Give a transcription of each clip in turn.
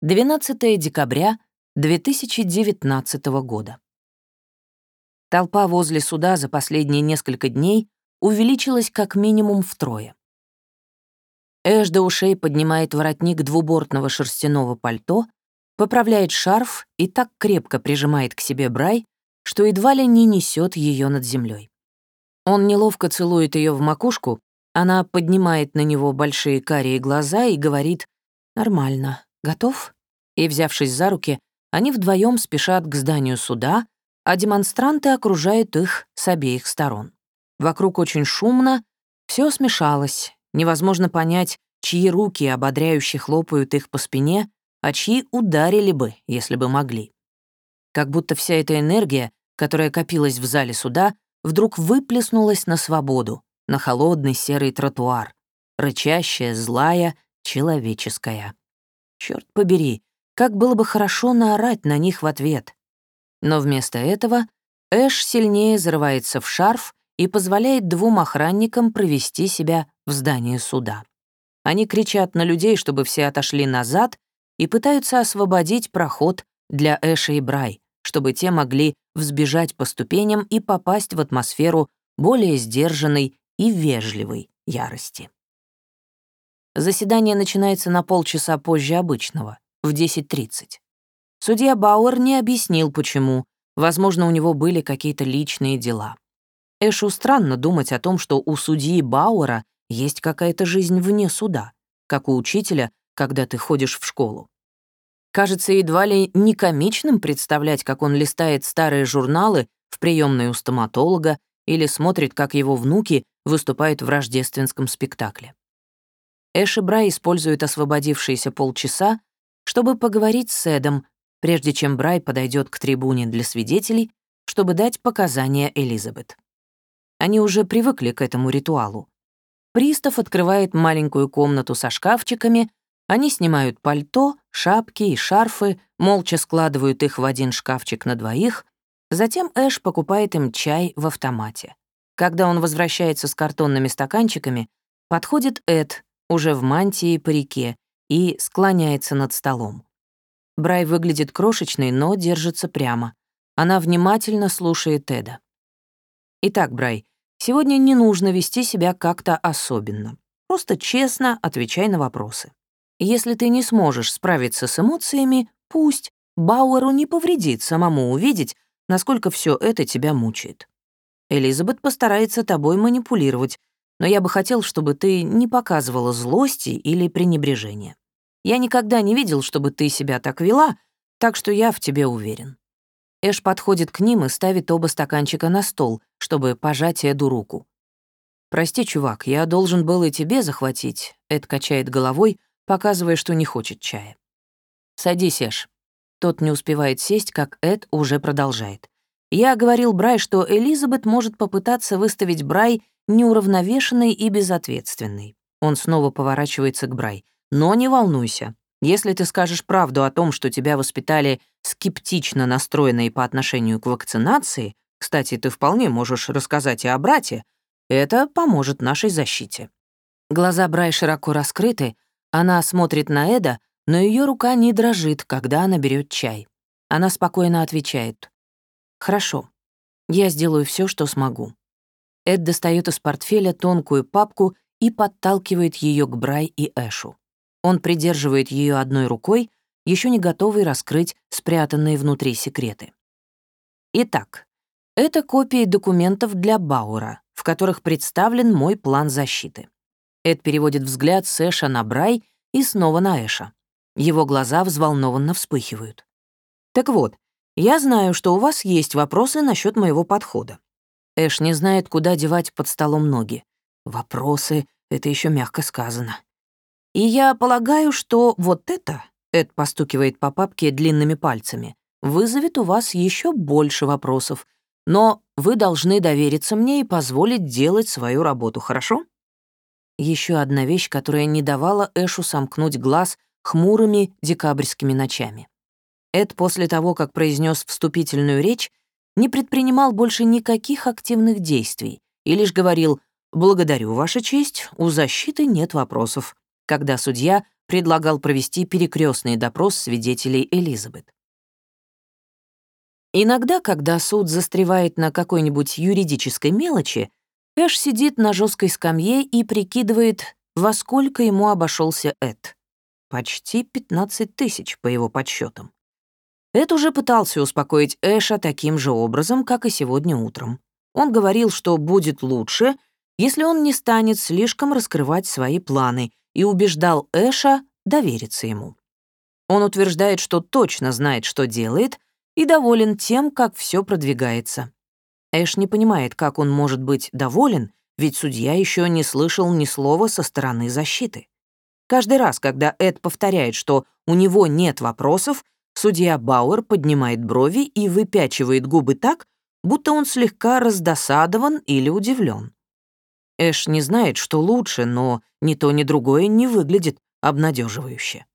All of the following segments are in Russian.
12 декабря 2019 года. Толпа возле суда за последние несколько дней увеличилась как минимум втрое. Эш до ушей поднимает воротник двубортного шерстяного пальто, поправляет шарф и так крепко прижимает к себе Брай, что едва ли не несет ее над землей. Он неловко целует ее в макушку, она поднимает на него большие карие глаза и говорит «Нормально, Готов?» И, взявшись за руки, они вдвоем спешат к зданию суда, а демонстранты окружают их с обеих сторон. Вокруг очень шумно, все смешалось, невозможно понять, чьи руки ободряюще хлопают их по спине, а чьи ударили бы, если бы могли. Как будто вся эта энергия, которая копилась в зале суда, вдруг выплеснулась на свободу, на холодный серый тротуар, рычащая, злая, человеческая. Черт побери, как было бы хорошо наорать на них в ответ. Но вместо этого Эш сильнее зарывается в шарф и позволяет двум охранникам провести себя в здание суда. Они кричат на людей, чтобы все отошли назад, и пытаются освободить проход для Эша и Брай, чтобы те могли взбежать по ступеням и попасть в атмосферу более сдержанной и вежливой ярости. Заседание начинается на полчаса позже обычного, в 10.30. Судья Бауэр не объяснил, почему. Возможно, у него были какие-то личные дела. Эшу странно думать о том, что у судьи Бауэра есть какая-то жизнь вне суда, как у учителя, когда ты ходишь в школу. Кажется, едва ли не комичным представлять, как он листает старые журналы в приемной у стоматолога или смотрит, как его внуки выступают в рождественском спектакле. Эш и Брай используют освободившиеся полчаса, чтобы поговорить с Эдом, прежде чем Брай подойдет к трибуне для свидетелей, чтобы дать показания Элизабет. Они уже привыкли к этому ритуалу. Пристав открывает маленькую комнату со шкафчиками, они снимают пальто, шапки и шарфы, молча складывают их в один шкафчик на двоих, затем Эш покупает им чай в автомате. Когда он возвращается с картонными стаканчиками, подходит Эд, уже в мантии и парике, и склоняется над столом. Брай выглядит крошечной, но держится прямо. Она внимательно слушает Теда. «Итак, Брай, сегодня не нужно вести себя как-то особенно. Просто честно отвечай на вопросы. Если ты не сможешь справиться с эмоциями, пусть. Бауэру не повредит самому увидеть, насколько все это тебя мучает. Элизабет постарается тобой манипулировать, но я бы хотел, чтобы ты не показывала злости или пренебрежения. Я никогда не видел, чтобы ты себя так вела, так что я в тебе уверен». Эш подходит к ним и ставит оба стаканчика на стол, чтобы пожать Эду руку. «Прости, чувак, я должен был и тебе захватить», — Эд качает головой, показывая, что не хочет чая. «Садись, Эш». Тот не успевает сесть, как Эд уже продолжает. «Я говорил Брай, что Элизабет может попытаться выставить Брай неуравновешенный и безответственный. Он снова поворачивается к Брай. «Но не волнуйся. Если ты скажешь правду о том, что тебя воспитали скептично настроенные по отношению к вакцинации, кстати, ты вполне можешь рассказать и о брате, это поможет нашей защите». Глаза Брай широко раскрыты, она смотрит на Эда, но ее рука не дрожит, когда она берет чай. Она спокойно отвечает. «Хорошо, я сделаю все, что смогу. Эд достает из портфеля тонкую папку и подталкивает ее к Брай и Эшу. Он придерживает ее одной рукой, еще не готовый раскрыть спрятанные внутри секреты. Итак, это копии документов для Баура, в которых представлен мой план защиты. Эд переводит взгляд с Эша на Брай и снова на Эша. Его глаза взволнованно вспыхивают. Так вот, я знаю, что у вас есть вопросы насчет моего подхода. Эш не знает, куда девать под столом ноги. Вопросы — это еще мягко сказано. И я полагаю, что вот это, Эд постукивает по папке длинными пальцами, вызовет у вас еще больше вопросов. Но вы должны довериться мне и позволить делать свою работу, хорошо? Еще одна вещь, которая не давала Эшу сомкнуть глаз хмурыми декабрьскими ночами. Эд после того, как произнес вступительную речь, не предпринимал больше никаких активных действий и лишь говорил «Благодарю, Ваша честь, у защиты нет вопросов». когда судья предлагал провести перекрестный допрос свидетелей Элизабет. Иногда, когда суд застревает на какой-нибудь юридической мелочи, Эш сидит на жесткой скамье и прикидывает, во сколько ему обошелся Эд. Почти 15 тысяч, по его подсчетам. Эд уже пытался успокоить Эша таким же образом, как и сегодня утром. Он говорил, что будет лучше, если он не станет слишком раскрывать свои планы, и убеждал Эша довериться ему. Он утверждает, что точно знает, что делает, и доволен тем, как все продвигается. Эш не понимает, как он может быть доволен, ведь судья еще не слышал ни слова со стороны защиты. Каждый раз, когда Эд повторяет, что у него нет вопросов, судья Бауэр поднимает брови и выпячивает губы так, будто он слегка раздосадован или удивлен. Эш не знает, что лучше, но ни то, ни другое не выглядит обнадеживающе.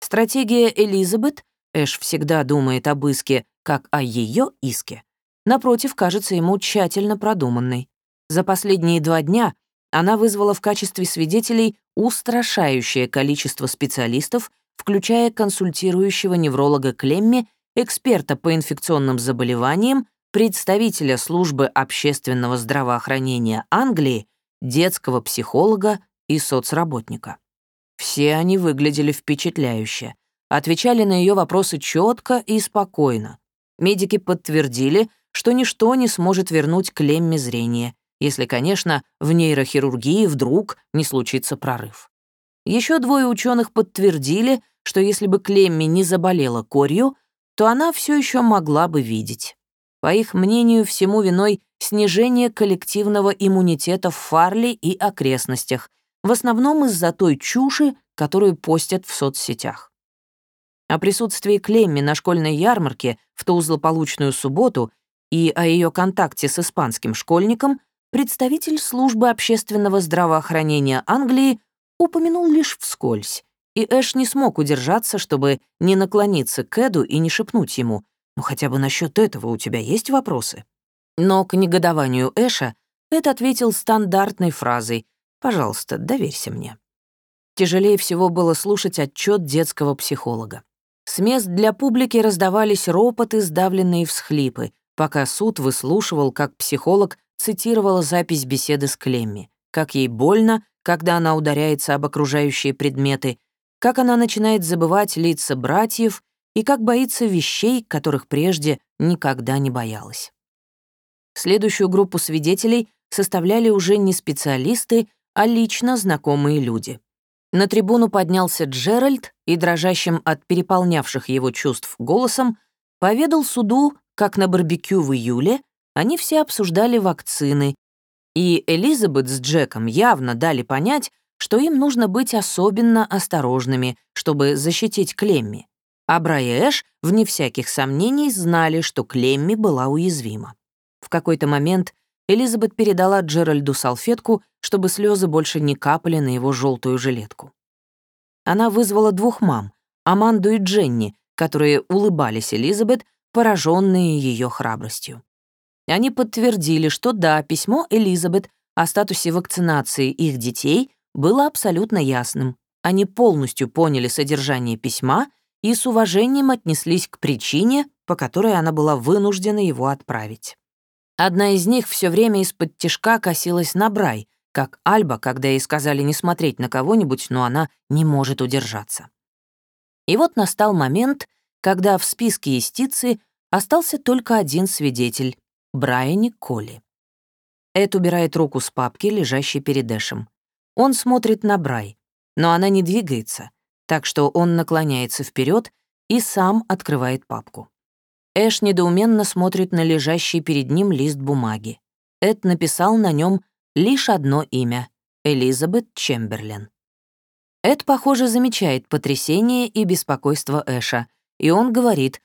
Стратегия Элизабет, Эш всегда думает об иске как о ее иске, напротив, кажется ему тщательно продуманной. За последние два дня она вызвала в качестве свидетелей устрашающее количество специалистов, включая консультирующего невролога Клемми, эксперта по инфекционным заболеваниям, представителя службы общественного здравоохранения Англии, детского психолога и соцработника. Все они выглядели впечатляюще, отвечали на ее вопросы четко и спокойно. Медики подтвердили, что ничто не сможет вернуть Клемме зрение, если, конечно, в нейрохирургии вдруг не случится прорыв. Еще двое ученых подтвердили, что если бы Клемми не заболела корью, то она все еще могла бы видеть. По их мнению, всему виной снижение коллективного иммунитета в Фарли и окрестностях, в основном из-за той чуши, которую постят в соцсетях. О присутствии Клемми на школьной ярмарке в ту злополучную субботу и о ее контакте с испанским школьником представитель службы общественного здравоохранения Англии упомянул лишь вскользь, и Эш не смог удержаться, чтобы не наклониться к Эду и не шепнуть ему «Ну хотя бы насчет этого у тебя есть вопросы?» Но к негодованию Эша Эд ответил стандартной фразой «Пожалуйста, доверься мне». Тяжелее всего было слушать отчет детского психолога. С мест для публики раздавались ропоты, сдавленные всхлипы, пока суд выслушивал, как психолог цитировала запись беседы с Клемми, как ей больно, когда она ударяется об окружающие предметы, как она начинает забывать лица братьев и как боится вещей, которых прежде никогда не боялась. Следующую группу свидетелей составляли уже не специалисты, а лично знакомые люди. На трибуну поднялся Джеральд и, дрожащим от переполнявших его чувств голосом, поведал суду, как на барбекю в июле они все обсуждали вакцины, и Элизабет с Джеком явно дали понять, что им нужно быть особенно осторожными, чтобы защитить Клемми. А Брай и Эш, вне всяких сомнений, знали, что Клемми была уязвима. В какой-то момент Элизабет передала Джеральду салфетку, чтобы слезы больше не капали на его желтую жилетку. Она вызвала двух мам, Аманду и Дженни, которые улыбались Элизабет, пораженные ее храбростью. Они подтвердили, что да, письмо Элизабет о статусе вакцинации их детей было абсолютно ясным. Они полностью поняли содержание письма и с уважением отнеслись к причине, по которой она была вынуждена его отправить. Одна из них все время из-под тишка косилась на Брай, как Альба, когда ей сказали не смотреть на кого-нибудь, но она не может удержаться. И вот настал момент, когда в списке истицы остался только один свидетель — Брайани Колли. Эд убирает руку с папки, лежащей перед Эшем. Он смотрит на Брай, но она не двигается, так что он наклоняется вперед и сам открывает папку. Эш недоуменно смотрит на лежащий перед ним лист бумаги. Эд написал на нем лишь одно имя — Элизабет Чемберлен. Эд, похоже, замечает потрясение и беспокойство Эша, и он говорит,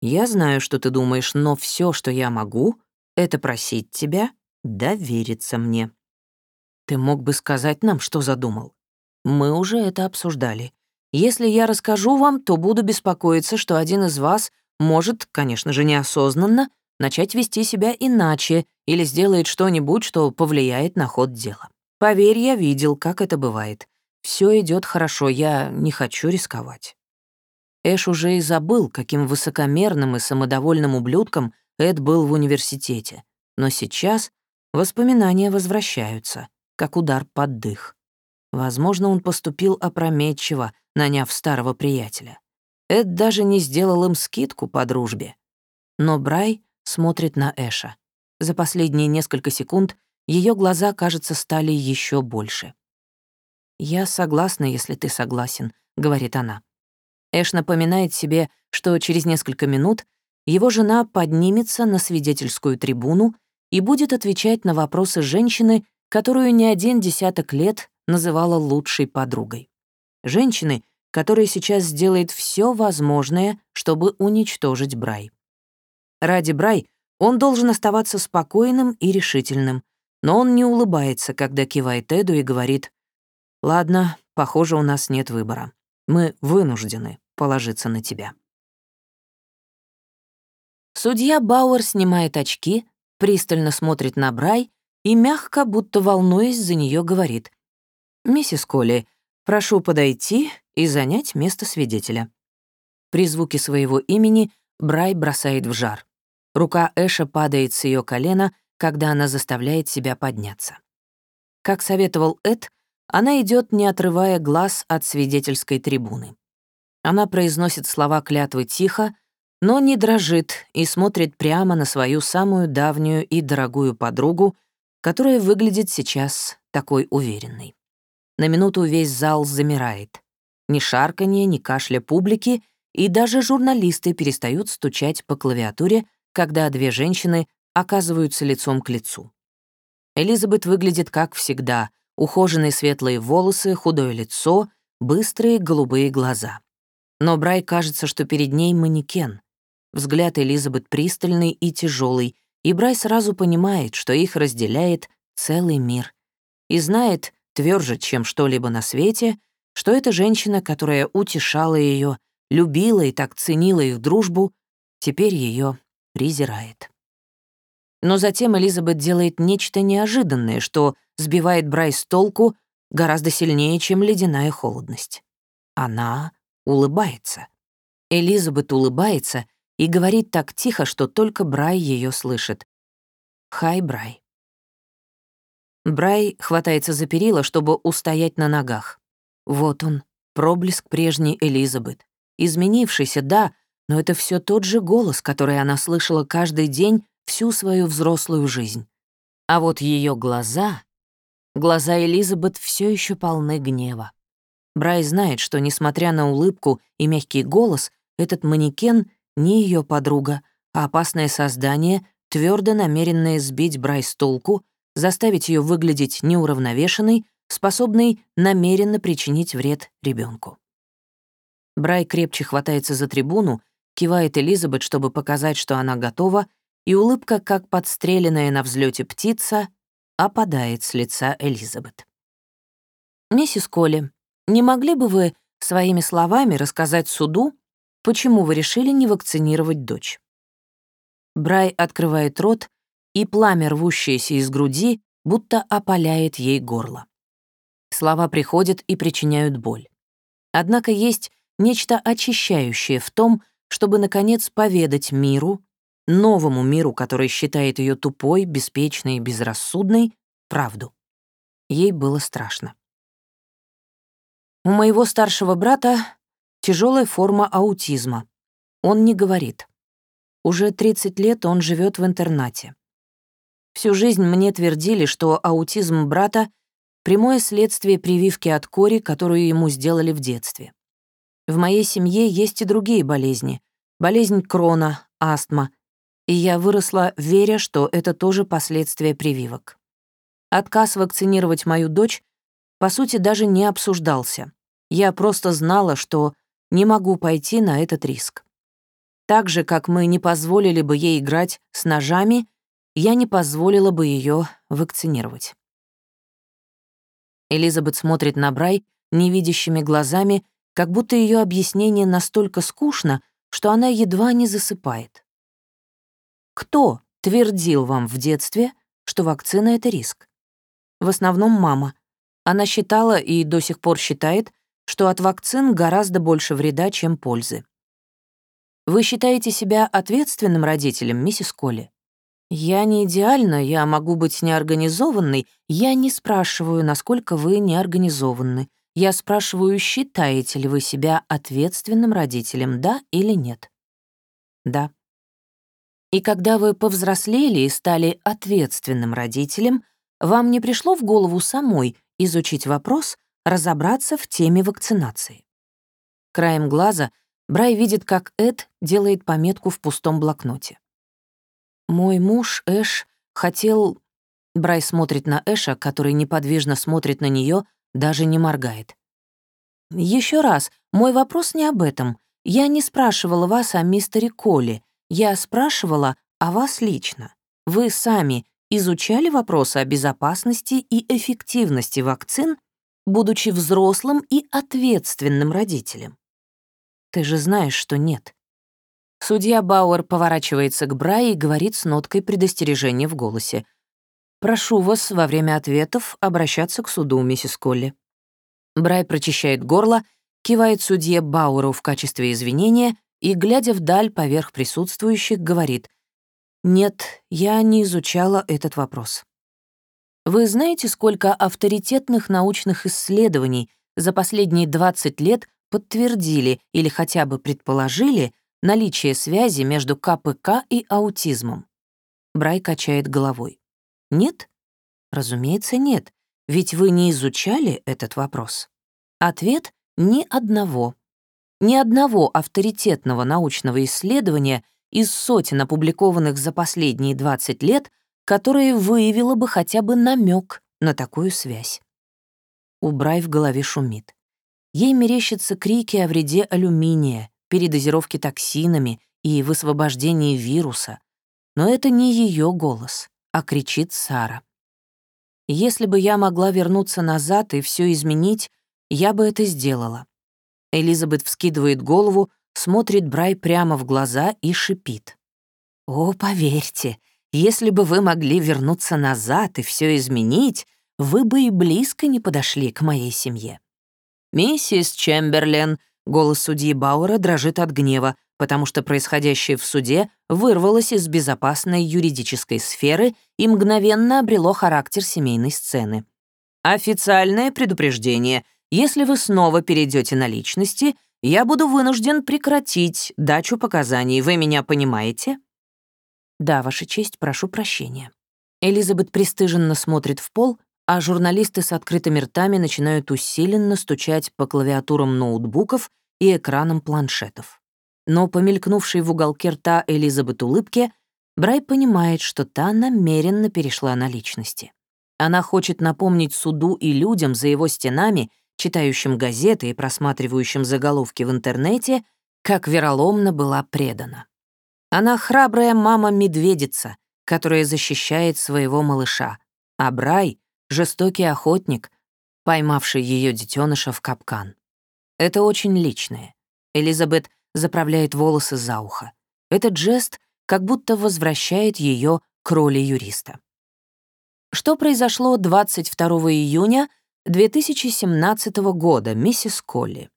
«Я знаю, что ты думаешь, но все, что я могу, это просить тебя довериться мне». Ты мог бы сказать нам, что задумал. Мы уже это обсуждали. Если я расскажу вам, то буду беспокоиться, что один из вас может, конечно же, неосознанно, начать вести себя иначе или сделает что-нибудь, что повлияет на ход дела. Поверь, я видел, как это бывает. Все идет хорошо, я не хочу рисковать». Эш уже и забыл, каким высокомерным и самодовольным ублюдком Эд был в университете. Но сейчас воспоминания возвращаются, как удар под дых. Возможно, он поступил опрометчиво, наняв старого приятеля. Эд даже не сделал им скидку по дружбе. Но Брай смотрит на Эша. За последние несколько секунд ее глаза, кажется, стали еще больше. «Я согласна, если ты согласен», — говорит она. Эш напоминает себе, что через несколько минут его жена поднимется на свидетельскую трибуну и будет отвечать на вопросы женщины, которую не один десяток лет называла лучшей подругой. Женщины, которая сейчас сделает все возможное, чтобы уничтожить Брай. Ради Брай он должен оставаться спокойным и решительным, но он не улыбается, когда кивает Эду и говорит «Ладно, похоже, у нас нет выбора. Мы вынуждены положиться на тебя. Судья Бауэр снимает очки, пристально смотрит на Брай и мягко, будто волнуясь за нее, говорит. «Миссис Колли, прошу подойти и занять место свидетеля». При звуке своего имени Брай бросает в жар. Рука Эша падает с ее колена, когда она заставляет себя подняться. Как советовал Эд, она идет, не отрывая глаз от свидетельской трибуны. Она произносит слова клятвы тихо, но не дрожит и смотрит прямо на свою самую давнюю и дорогую подругу, которая выглядит сейчас такой уверенной. На минуту весь зал замирает. Ни шарканье, ни кашля публики, и даже журналисты перестают стучать по клавиатуре, когда две женщины оказываются лицом к лицу. Элизабет выглядит как всегда, ухоженные светлые волосы, худое лицо, быстрые голубые глаза. Но Брай кажется, что перед ней манекен. Взгляд Элизабет пристальный и тяжелый, и Брай сразу понимает, что их разделяет целый мир. И знает, тверже, чем что-либо на свете, что эта женщина, которая утешала ее, любила и так ценила их дружбу, теперь ее презирает. Но затем Элизабет делает нечто неожиданное, что сбивает Брай с толку гораздо сильнее, чем ледяная холодность. Она улыбается. Элизабет улыбается и говорит так тихо, что только Брай ее слышит. «Хай, Брай». Брай хватается за перила, чтобы устоять на ногах. Вот он, проблеск прежней Элизабет. Изменившийся, да, но это все тот же голос, который она слышала каждый день всю свою взрослую жизнь. А вот ее глаза... Глаза Элизабет все еще полны гнева. Брай знает, что, несмотря на улыбку и мягкий голос, этот манекен не ее подруга, а опасное создание, твердо намеренное сбить Брай с толку, заставить ее выглядеть неуравновешенной, способной намеренно причинить вред ребенку. Брай крепче хватается за трибуну, кивает Элизабет, чтобы показать, что она готова, и улыбка, как подстреленная на взлете птица, опадает с лица Элизабет. «Миссис Колли, не могли бы вы своими словами рассказать суду, почему вы решили не вакцинировать дочь? Брай открывает рот, и пламя, рвущееся из груди, будто опаляет ей горло. Слова приходят и причиняют боль. Однако есть нечто очищающее в том, чтобы, наконец, поведать миру, новому миру, который считает ее тупой, беспечной и безрассудной, правду. Ей было страшно. У моего старшего брата тяжелая форма аутизма. Он не говорит. Уже 30 лет он живет в интернате. Всю жизнь мне твердили, что аутизм брата — прямое следствие прививки от кори, которую ему сделали в детстве. В моей семье есть и другие болезни. Болезнь Крона, астма. И я выросла, веря, что это тоже последствия прививок. Отказ вакцинировать мою дочь, по сути, даже не обсуждался. Я просто знала, что не могу пойти на этот риск. Так же, как мы не позволили бы ей играть с ножами, я не позволила бы ее вакцинировать. Элизабет смотрит на Брай невидящими глазами, как будто ее объяснение настолько скучно, что она едва не засыпает. Кто твердил вам в детстве, что вакцина — это риск? В основном мама. Она считала и до сих пор считает, что от вакцин гораздо больше вреда, чем пользы. Вы считаете себя ответственным родителем, миссис Колли? Я не идеальна, я могу быть неорганизованной. Я не спрашиваю, насколько вы неорганизованы. Я спрашиваю, считаете ли вы себя ответственным родителем, да или нет? Да. И когда вы повзрослели и стали ответственным родителем, вам не пришло в голову самой изучить вопрос, разобраться в теме вакцинации? Краем глаза Брай видит, как Эд делает пометку в пустом блокноте. «Мой муж, Эш, хотел...» Брай смотрит на Эша, который неподвижно смотрит на нее, даже не моргает. Еще раз, мой вопрос не об этом. Я не спрашивала вас о мистере Колли. Я спрашивала о вас лично. Вы сами изучали вопросы о безопасности и эффективности вакцин, будучи взрослым и ответственным родителем? Ты же знаешь, что нет. Судья Бауэр поворачивается к Брай и говорит с ноткой предостережения в голосе. «Прошу вас во время ответов обращаться к суду, миссис Колли». Брай прочищает горло, кивает судье Бауэру в качестве извинения и, глядя вдаль поверх присутствующих, говорит «Нет, я не изучала этот вопрос». Вы знаете, сколько авторитетных научных исследований за последние 20 лет подтвердили или хотя бы предположили, наличие связи между КПК и аутизмом? Брай качает головой. Нет? Разумеется, нет, ведь вы не изучали этот вопрос. Ответ — ни одного. Ни одного авторитетного научного исследования из сотен опубликованных за последние 20 лет, которое выявило бы хотя бы намек на такую связь. У Брай в голове шумит. Ей мерещатся крики о вреде алюминия, передозировки токсинами и высвобождении вируса. Но это не ее голос, а кричит Сара. Если бы я могла вернуться назад и все изменить, я бы это сделала. Элизабет вскидывает голову, смотрит Брай прямо в глаза и шипит. «О, поверьте, если бы вы могли вернуться назад и все изменить, вы бы и близко не подошли к моей семье». «Миссис Чемберлен», Голос судьи Бауэра дрожит от гнева, потому что происходящее в суде вырвалось из безопасной юридической сферы и мгновенно обрело характер семейной сцены. Официальное предупреждение. Если вы снова перейдете на личности, я буду вынужден прекратить дачу показаний. Вы меня понимаете? Да, Ваша честь, прошу прощения. Элизабет пристыженно смотрит в пол, а журналисты с открытыми ртами начинают усиленно стучать по клавиатурам ноутбуков и экранам планшетов. Но помелькнувшей в уголке рта Элизабет улыбке, Брай понимает, что та намеренно перешла на личности. Она хочет напомнить суду и людям за его стенами, читающим газеты и просматривающим заголовки в интернете, как вероломно была предана. Она храбрая мама-медведица, которая защищает своего малыша, а Брай — жестокий охотник, поймавший ее детеныша в капкан. Это очень личное. Элизабет заправляет волосы за ухо. Этот жест как будто возвращает ее к роли юриста. Что произошло 22 июня 2017 года, миссис Колли?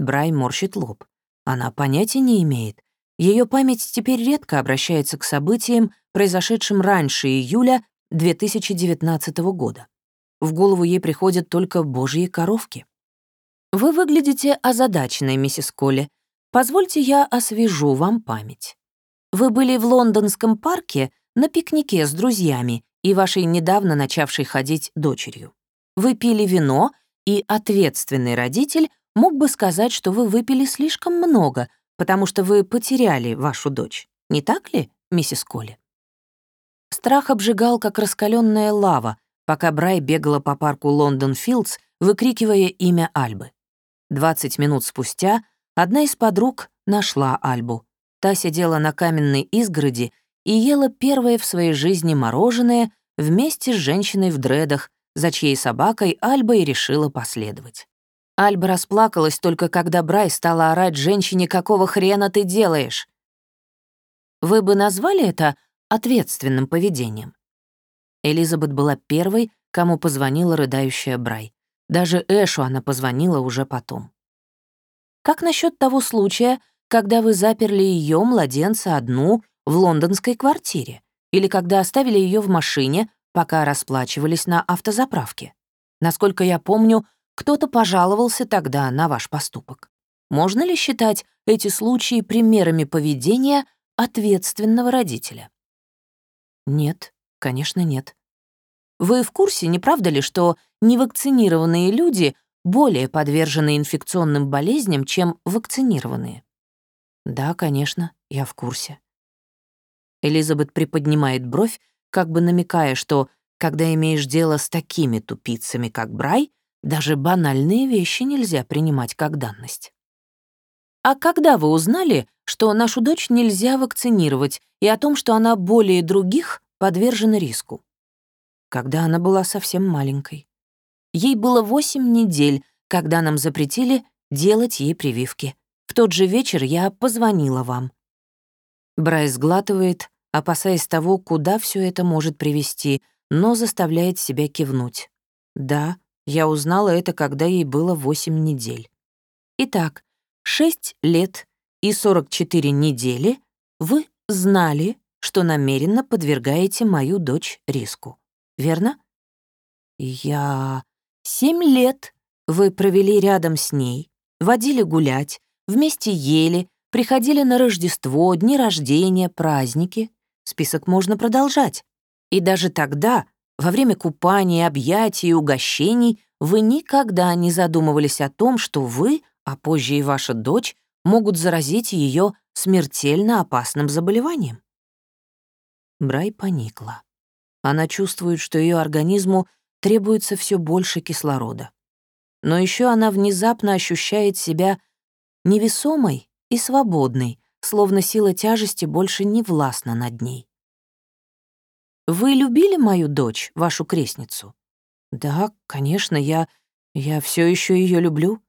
Брай морщит лоб. Она понятия не имеет. Ее память теперь редко обращается к событиям, произошедшим раньше июля 2019 года. В голову ей приходят только божьи коровки. «Вы выглядите озадаченной, миссис Колли. Позвольте я освежу вам память. Вы были в лондонском парке на пикнике с друзьями и вашей недавно начавшей ходить дочерью. Вы пили вино, и ответственный родитель мог бы сказать, что вы выпили слишком много, потому что вы потеряли вашу дочь. Не так ли, миссис Колли? Страх обжигал, как раскаленная лава, пока Брай бегала по парку Лондон Филдс, выкрикивая имя Альбы. 20 минут спустя одна из подруг нашла Альбу. Та сидела на каменной изгороди и ела первое в своей жизни мороженое вместе с женщиной в дредах, за чьей собакой Альба и решила последовать. Альба расплакалась только когда Брай стала орать женщине «Какого хрена ты делаешь?» Вы бы назвали это ответственным поведением? Элизабет была первой, кому позвонила рыдающая Брай. Даже Эшу она позвонила уже потом. Как насчет того случая, когда вы заперли ее, младенца, одну в лондонской квартире? Или когда оставили ее в машине, пока расплачивались на автозаправке? Насколько я помню, кто-то пожаловался тогда на ваш поступок. Можно ли считать эти случаи примерами поведения ответственного родителя? Нет, конечно, нет. Вы в курсе, не правда ли, что невакцинированные люди более подвержены инфекционным болезням, чем вакцинированные? Да, конечно, я в курсе. Элизабет приподнимает бровь, как бы намекая, что, когда имеешь дело с такими тупицами, как Брай, даже банальные вещи нельзя принимать как данность. А когда вы узнали, что нашу дочь нельзя вакцинировать и о том, что она более других подвержена риску? Когда она была совсем маленькой. Ей было 8 недель, когда нам запретили делать ей прививки. В тот же вечер я позвонила вам. Брайс глатывает, опасаясь того, куда все это может привести, но заставляет себя кивнуть. Да, я узнала это, когда ей было 8 недель. Итак, 6 лет и 44 недели вы знали, что намеренно подвергаете мою дочь риску. Верно? Я... Семь лет вы провели рядом с ней, водили гулять, вместе ели, приходили на Рождество, дни рождения, праздники. Список можно продолжать. И даже тогда во время купания, объятий и угощений вы никогда не задумывались о том, что вы, а позже и ваша дочь, могут заразить ее смертельно опасным заболеванием. Брай поникла. Она чувствует, что ее организму требуется все больше кислорода. Но еще она внезапно ощущает себя невесомой и свободной, словно сила тяжести больше не властна над ней. Вы любили мою дочь, вашу крестницу? Да, конечно, я... я все еще ее люблю.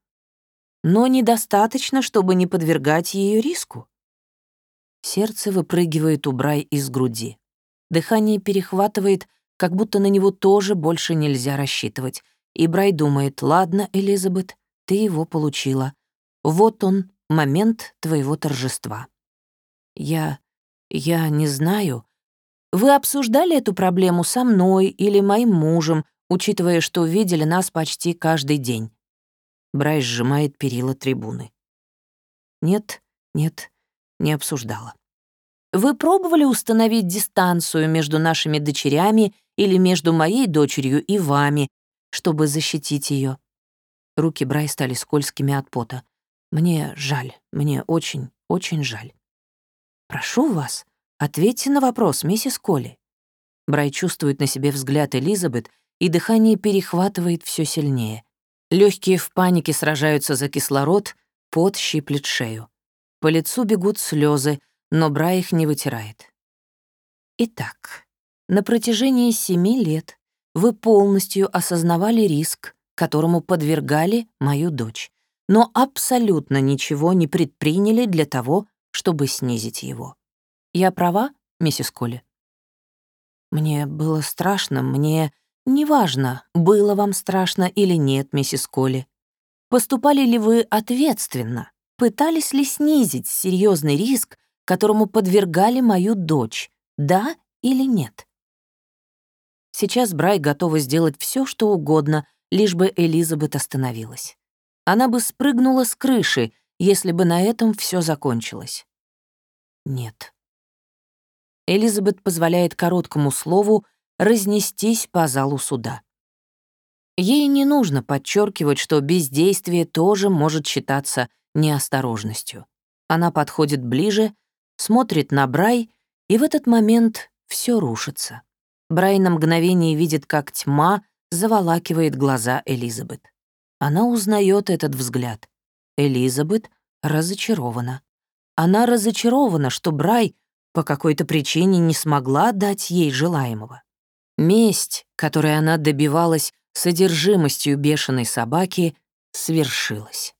Но недостаточно, чтобы не подвергать ее риску. Сердце выпрыгивает у Брай из груди. Дыхание перехватывает, как будто на него тоже больше нельзя рассчитывать. И Брай думает, ладно, Элизабет, ты его получила. Вот он, момент твоего торжества. Я... я не знаю, вы обсуждали эту проблему со мной или моим мужем, учитывая, что видели нас почти каждый день?» Брайс сжимает перила трибуны. «Нет, нет, не обсуждала. Вы пробовали установить дистанцию между нашими дочерями или между моей дочерью и вами, чтобы защитить ее? Руки Брай стали скользкими от пота. Мне жаль, мне очень, очень жаль. Прошу вас, «Ответьте на вопрос, миссис Колли». Брай чувствует на себе взгляд Элизабет, и дыхание перехватывает все сильнее. Легкие в панике сражаются за кислород, пот щиплет шею. По лицу бегут слезы, но Брай их не вытирает. Итак, на протяжении семи лет вы полностью осознавали риск, которому подвергали мою дочь, но абсолютно ничего не предприняли для того, чтобы снизить его. Я права, миссис Колли? Мне было страшно, мне... Неважно, было вам страшно или нет, миссис Колли. Поступали ли вы ответственно? Пытались ли снизить серьезный риск, которому подвергали мою дочь? Да или нет? Сейчас Брай готова сделать все, что угодно, лишь бы Элизабет остановилась. Она бы спрыгнула с крыши, если бы на этом все закончилось. Нет. Элизабет позволяет короткому слову разнестись по залу суда. Ей не нужно подчеркивать, что бездействие тоже может считаться неосторожностью. Она подходит ближе, смотрит на Брай, и в этот момент все рушится. Брай на мгновение видит, как тьма заволакивает глаза Элизабет. Она узнает этот взгляд. Элизабет разочарована. Она разочарована, что Брай по какой-то причине не смогла дать ей желаемого. Месть, которой она добивалась содержимостью бешеной собаки, свершилась.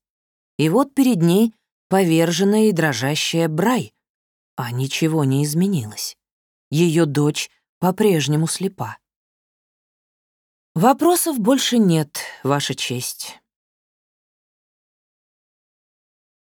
И вот перед ней поверженная и дрожащая Брай, а ничего не изменилось. Ее дочь по-прежнему слепа. Вопросов больше нет, Ваша честь.